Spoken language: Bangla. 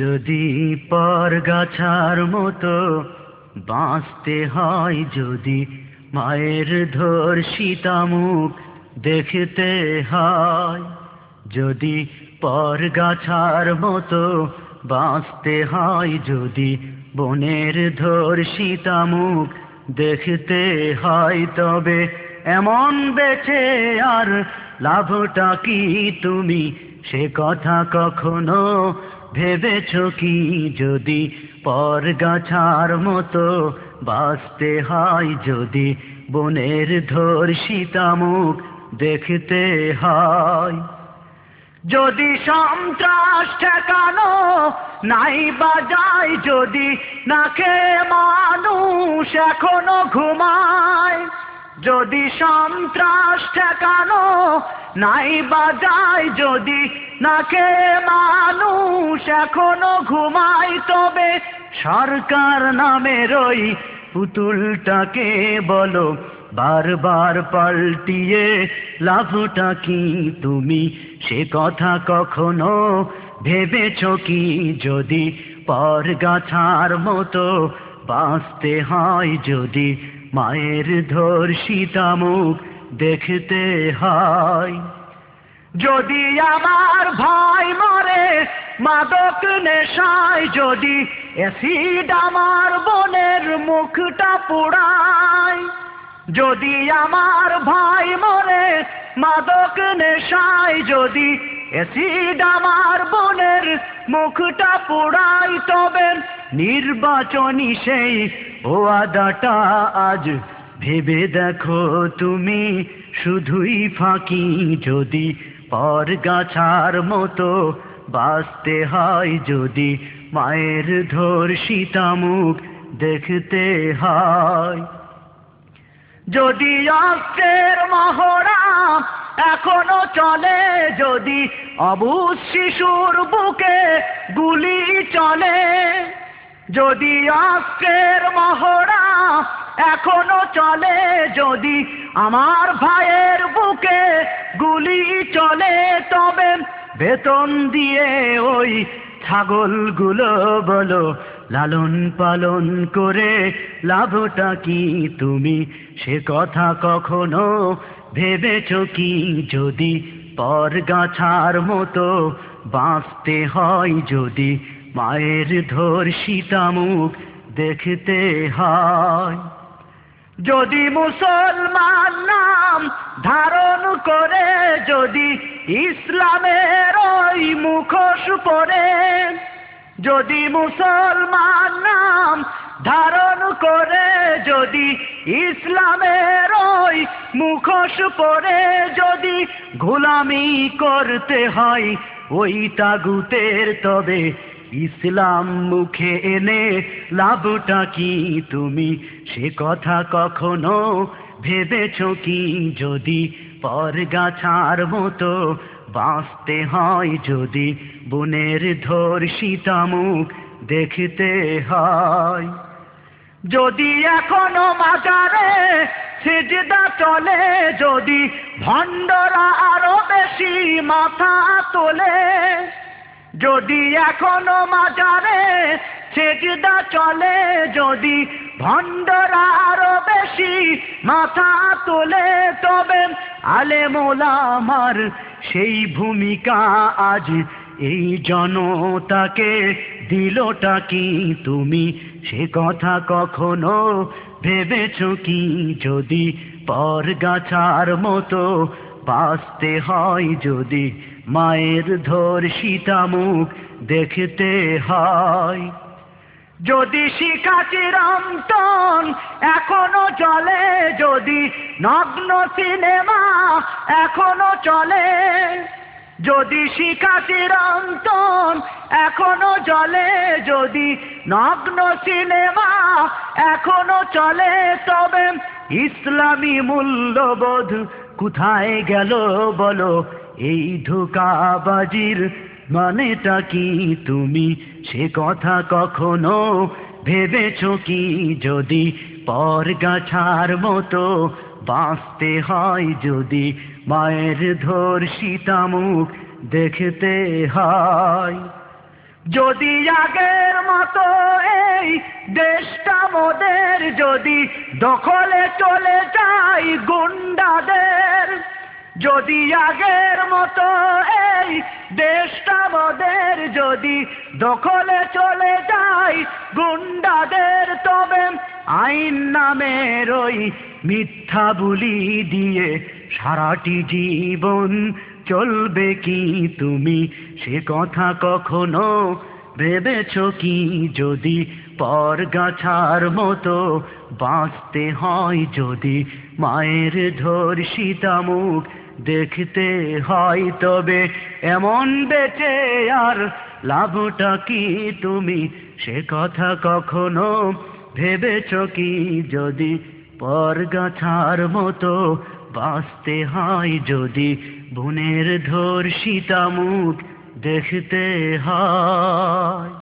যদি পর গাছার মতো বাঁচতে হয়, যদি মায়ের ধর সীতামুখ দেখতে হয়, যদি পর গাছার মতো বাঁচতে হয়, যদি বনের ধর সীতামুখ দেখতে হয়, তবে এমন বেছে আর লাভটা কি তুমি? সে কথা কখনো ভেবেছ কি যদি পর গাছার মতো বাঁচতে হয়? যদি বনের ধর সীতামুখ দেখতে হয়? যদি সন্ত্রাস ঠেকানো নাই বাজায় যদি নাকে মানুষ এখনও ঘুমায়? যদি সন্ত্রাস ঠেকানো নাই বাজায় যদি নাকে মানুষ এখনও ঘুমায়, তবে সরকার নামের ওই পুতুলটাকে বলো, বারবার পাল্টিয়ে লাভটা কি তুমি? সে কথা কখনো ভেবেছ কি? যদি পর গাছার মতো বাঁচতে হয়, যদি মায়ের ধর সীতামুখ দেখতে হয়। যদি আমার ভাই মরে, মাদক নেশায় যদি অ্যাসিড আমার বোনের মুখটা পোড়ায়। যদি আমার ভাই মরে, মাদক নেশায় যদি অ্যাসিড আমার বোনের মুখটা পোড়াই তবে নির্বাচনী সেই ও আদাটা আজ। ভেবে দেখো তুমি শুধুই ফাঁকি। যদি পর গাছার মতো বাঁচতে হয়, যদি মায়ের ধর সীতামুখ দেখতে হয়। যদি অস্ত্রের মহড়া এখনও চলে যদি অবুজ শিশুর বুকে গুলি চলে। যদি অস্ত্রের মহড়া এখনও চলে, যদি আমার ভাইয়ের বুকে গুলি চলে, তবে বেতন দিয়ে ওই ছাগলগুলো বলো, লালন পালন করে লাভটা কি তুমি? সে কথা কখনো ভেবেছ কি যদি পর গাছার মতো বাঁচতে হয় যদি? মায়ের ধর সীতামুখ দেখতে হয়। যদি মুসলমান নাম ধারণ করে, যদি ইসলামের ওই মুখোশ পরে, যদি মুসলমান নাম ধারণ করে যদি ইসলামের ওই মুখোশ পরে যদি গোলামি করতে হয়, ওই তাগুতের তবে ইসলাম মুখে এনে লাভটা কি তুমি? সে কথা কখনো ভেবেছ কি? যদি পর গাছার মতো বাঁচতে হয়, যদি বনের ধর সীতামুখ দেখতে হয়। যদি এখনও মাজারে সেজদা চলে, যদি ভণ্ডরা আরও বেশি মাথা তোলে, যদি এখনও মাজারে সেজদা চলে, যদি ভণ্ডরা আরও বেশি মাথা তোলে, তবে আলে মোলামার সেই ভূমিকা আজ এই জনতাকে দিলটা কি তুমি? সে কথা কখনো ভেবেছ কি? যদি পর গাছার মতো বাঁচতে হয়, যদি মায়ের ধর সীতামুখ দেখতে হয়। যদি শিখা চিরন্তন এখনও চলে, যদি নগ্ন সিনেমা এখনও চলে যদি শিখা চিরন্তন এখনও চলে যদি নগ্ন সিনেমা, এখনও চলে তবে ইসলামী মূল্যবোধ কোথায় গেল বলো? এই ধোকাবাজির মানেটা কি তুমি? সে কথা কখনো ভেবেছ কি? যদি পর গাছার মতো বাঁচতে হয় যদি মায়ের ধর সীতামুখ দেখতে হয়। যদি আগের মতো এই দেশটা মোদের, যদি দখলে চলে যায় গুন্ডাদের, যদি আগের মতো এই দেশটা মোদের, যদি দখলে চলে যায় গুন্ডাদের, তবে আইন নামের ওই মিথ্যা বুলি দিয়ে সারাটি জীবন চলবে কি তুমি? সে কথা কখনো ভেবেছ কি? যদি পর গাছার মতো বাঁচতে হয়, যদি মায়ের ধর্ষিতা মুখ দেখতে হয়, তবে এমন বেঁচে আর লাভটা কি তুমি? সে কথা কখনো ভেবেছ কি যদি পর গাছার মতো বাঁচতে হয় যদি বোনের ধর্ষিতা মুখ দেখতে হয়?